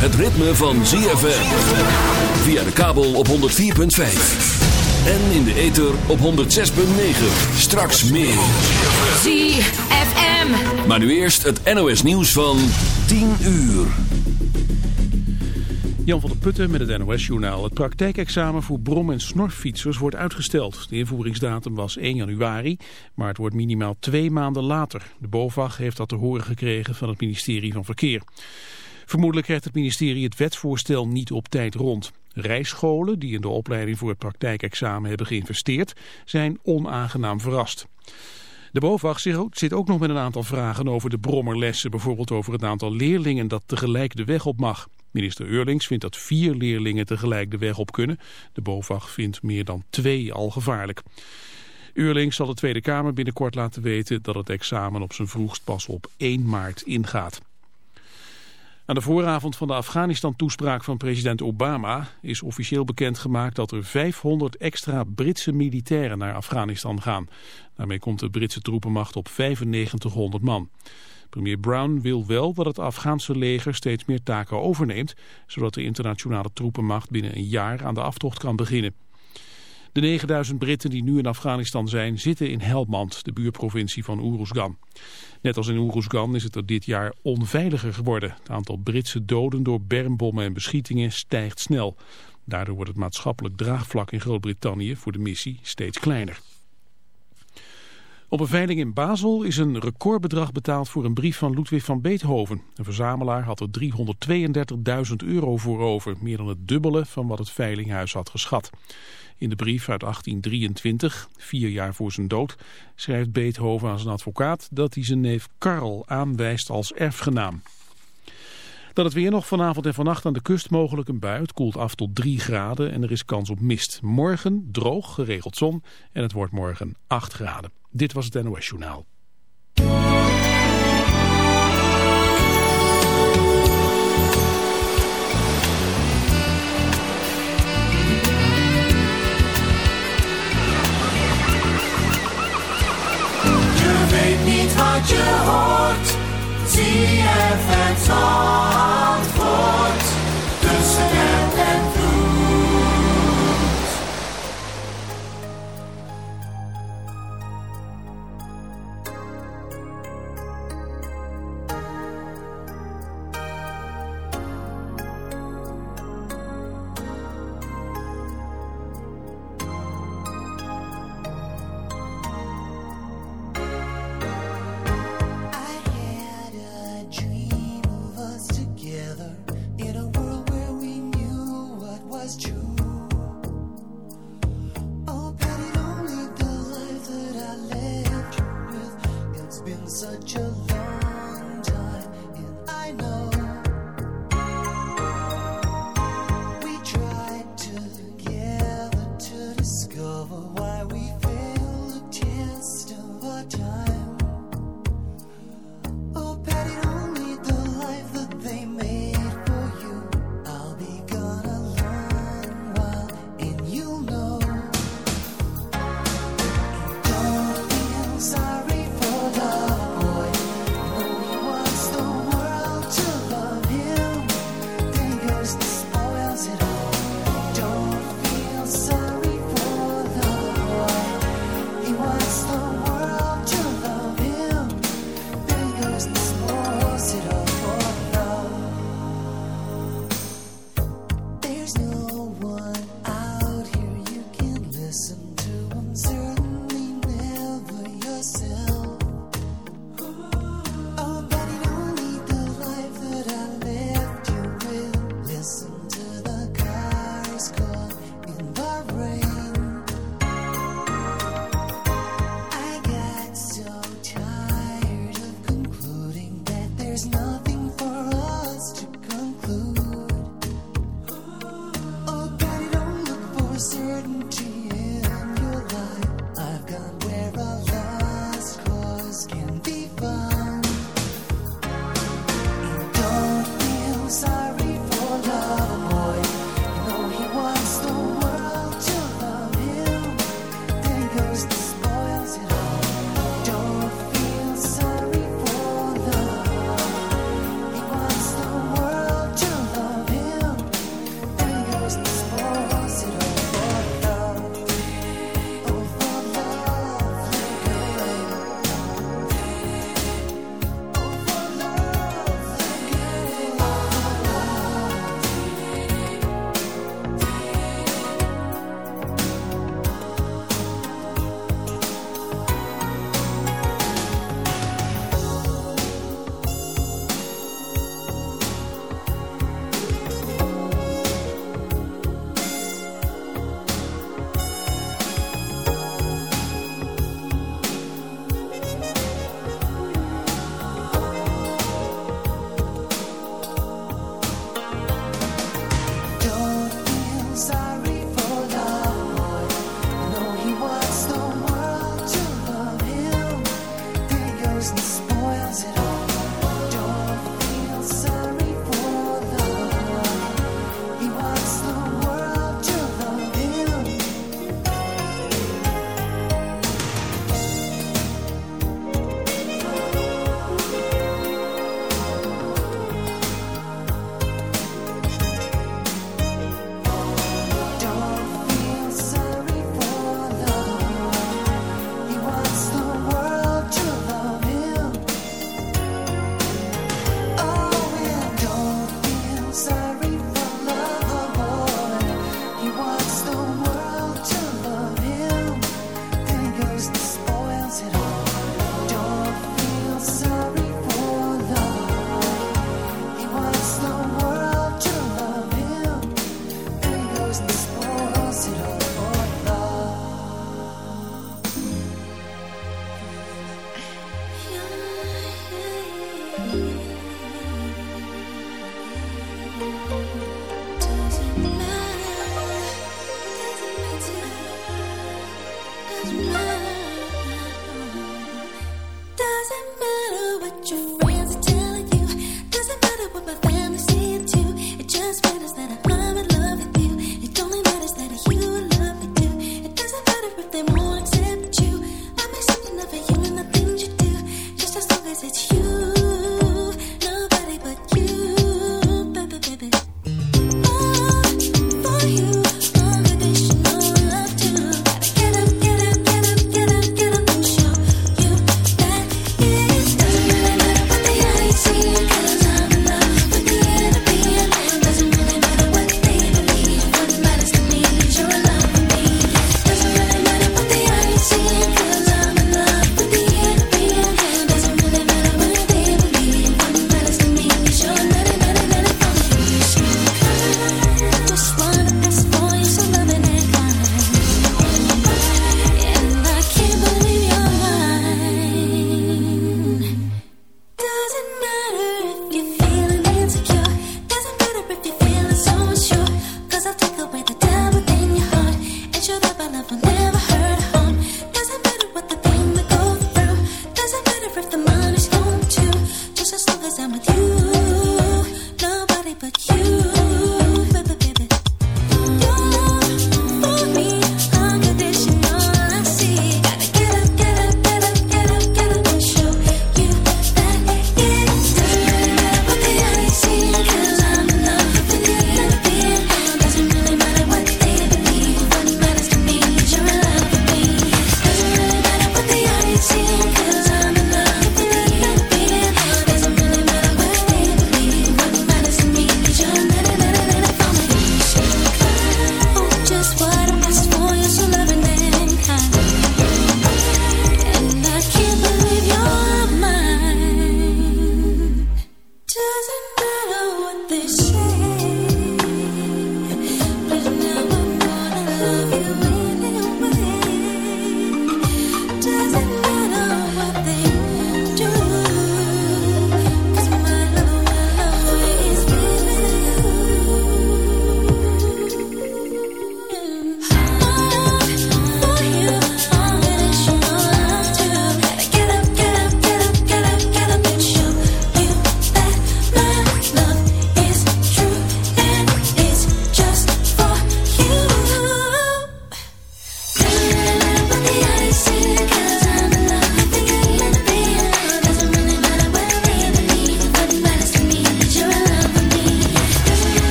het ritme van ZFM. Via de kabel op 104.5. En in de ether op 106.9. Straks meer. ZFM. Maar nu eerst het NOS nieuws van 10 uur. Jan van der Putten met het NOS-journaal. Het praktijkexamen voor brom- en snorfietsers wordt uitgesteld. De invoeringsdatum was 1 januari, maar het wordt minimaal twee maanden later. De BOVAG heeft dat te horen gekregen van het ministerie van Verkeer. Vermoedelijk krijgt het ministerie het wetsvoorstel niet op tijd rond. Rijscholen die in de opleiding voor het praktijkexamen hebben geïnvesteerd, zijn onaangenaam verrast. De BOVAG zit ook nog met een aantal vragen over de brommerlessen, bijvoorbeeld over het aantal leerlingen dat tegelijk de weg op mag. Minister Eurlings vindt dat vier leerlingen tegelijk de weg op kunnen. De BOVAG vindt meer dan twee al gevaarlijk. Eurlings zal de Tweede Kamer binnenkort laten weten dat het examen op zijn vroegst pas op 1 maart ingaat. Aan de vooravond van de Afghanistan-toespraak van president Obama is officieel bekendgemaakt dat er 500 extra Britse militairen naar Afghanistan gaan. Daarmee komt de Britse troepenmacht op 9500 man. Premier Brown wil wel dat het Afghaanse leger steeds meer taken overneemt, zodat de internationale troepenmacht binnen een jaar aan de aftocht kan beginnen. De 9000 Britten die nu in Afghanistan zijn zitten in Helmand, de buurprovincie van Uruzgan. Net als in Uruzgan is het er dit jaar onveiliger geworden. Het aantal Britse doden door bermbommen en beschietingen stijgt snel. Daardoor wordt het maatschappelijk draagvlak in Groot-Brittannië voor de missie steeds kleiner. Op een veiling in Basel is een recordbedrag betaald voor een brief van Ludwig van Beethoven. Een verzamelaar had er 332.000 euro voor over, meer dan het dubbele van wat het veilinghuis had geschat. In de brief uit 1823, vier jaar voor zijn dood, schrijft Beethoven aan zijn advocaat dat hij zijn neef Karl aanwijst als erfgenaam. Dan het weer nog vanavond en vannacht aan de kust mogelijk een bui. Het koelt af tot 3 graden en er is kans op mist. Morgen droog, geregeld zon en het wordt morgen 8 graden. Dit was het NOS Journaal. wat je hoort. Zie je het antwoord tussen het en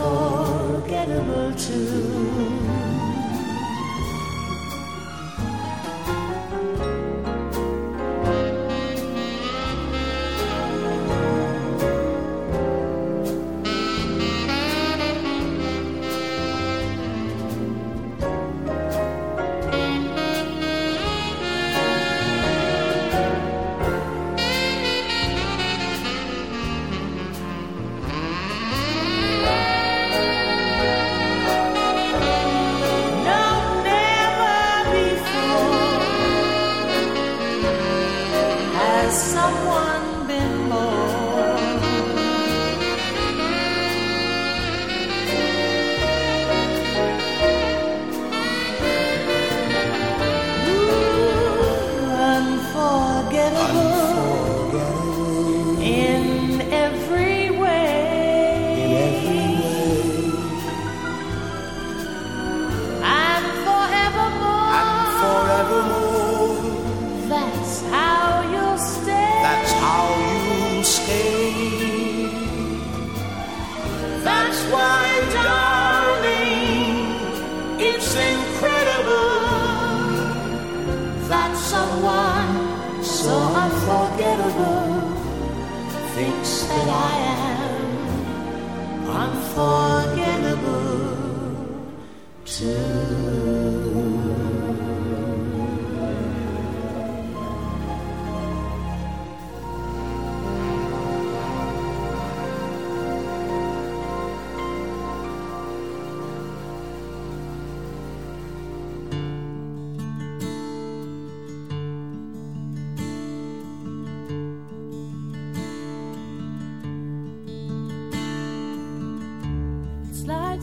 unforgettable too.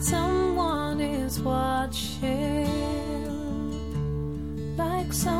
Someone is watching, like someone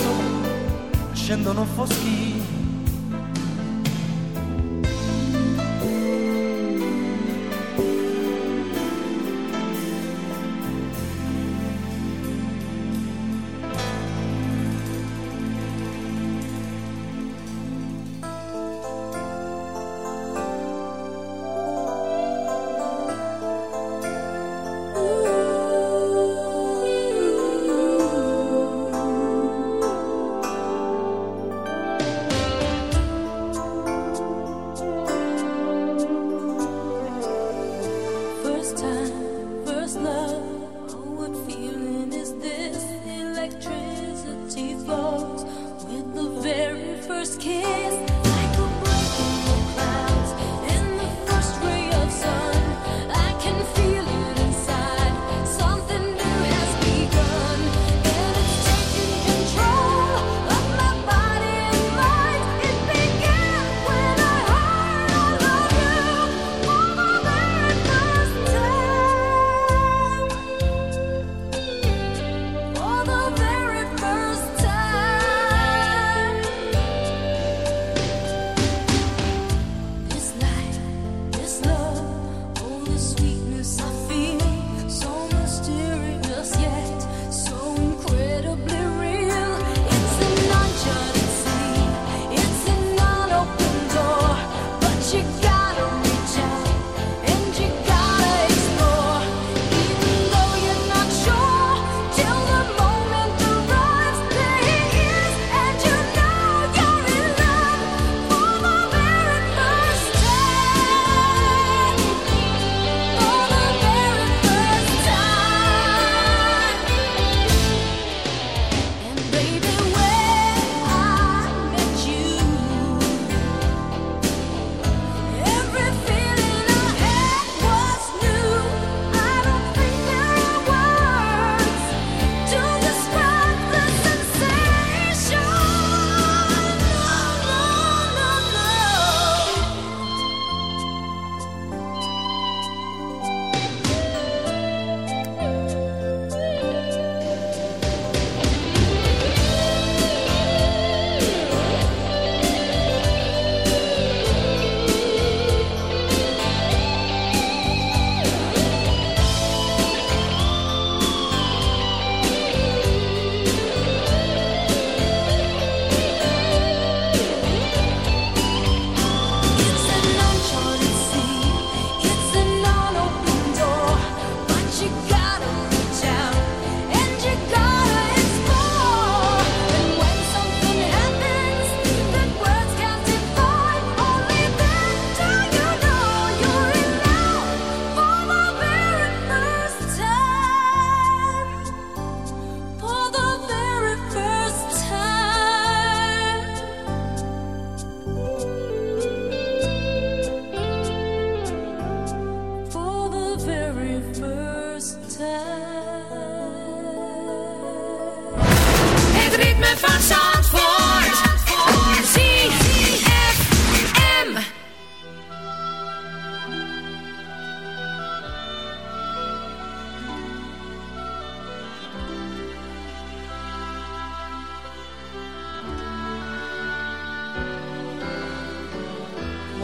scendono foschi.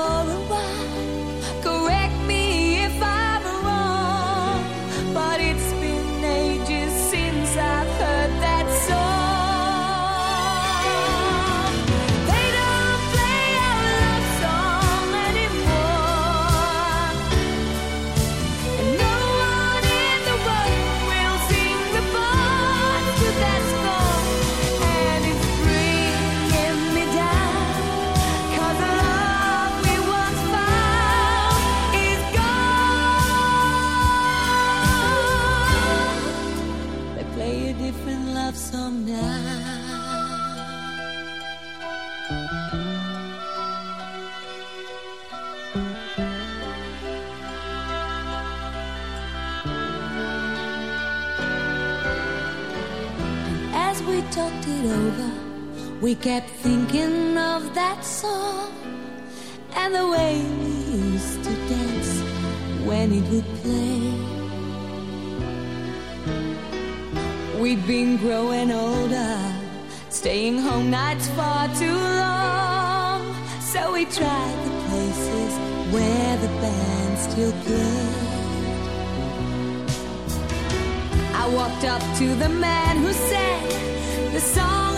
我问吧 over, we kept thinking of that song and the way we used to dance when it would play. We'd been growing older, staying home nights far too long. So we tried the places where the band still played. Walked up to the man who sang the song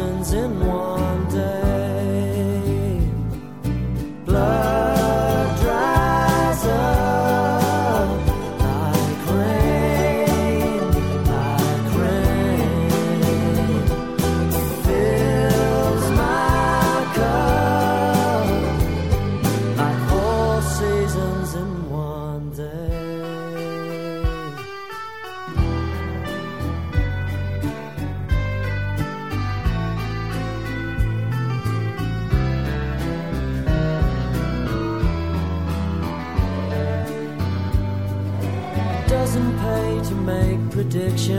seasons in one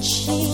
She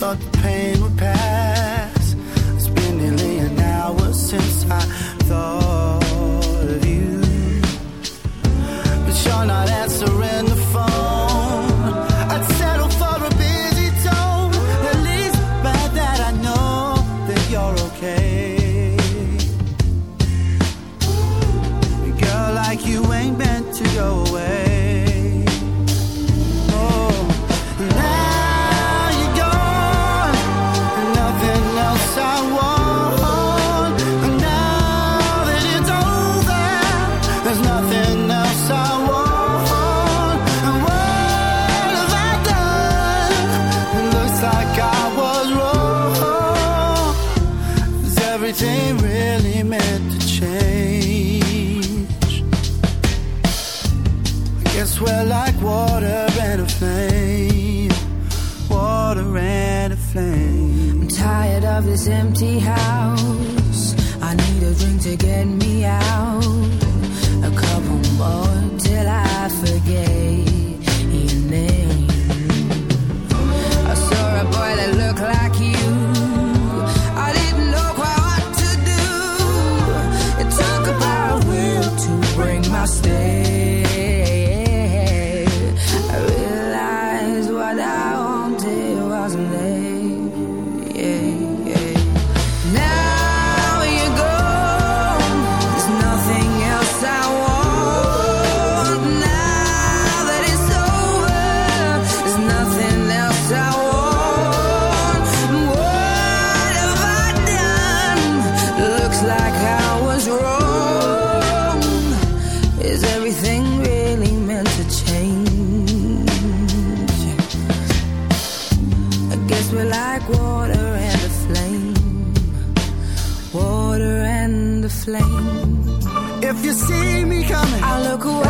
thought the pain would pass. It's been nearly an hour since I empty house. Look away,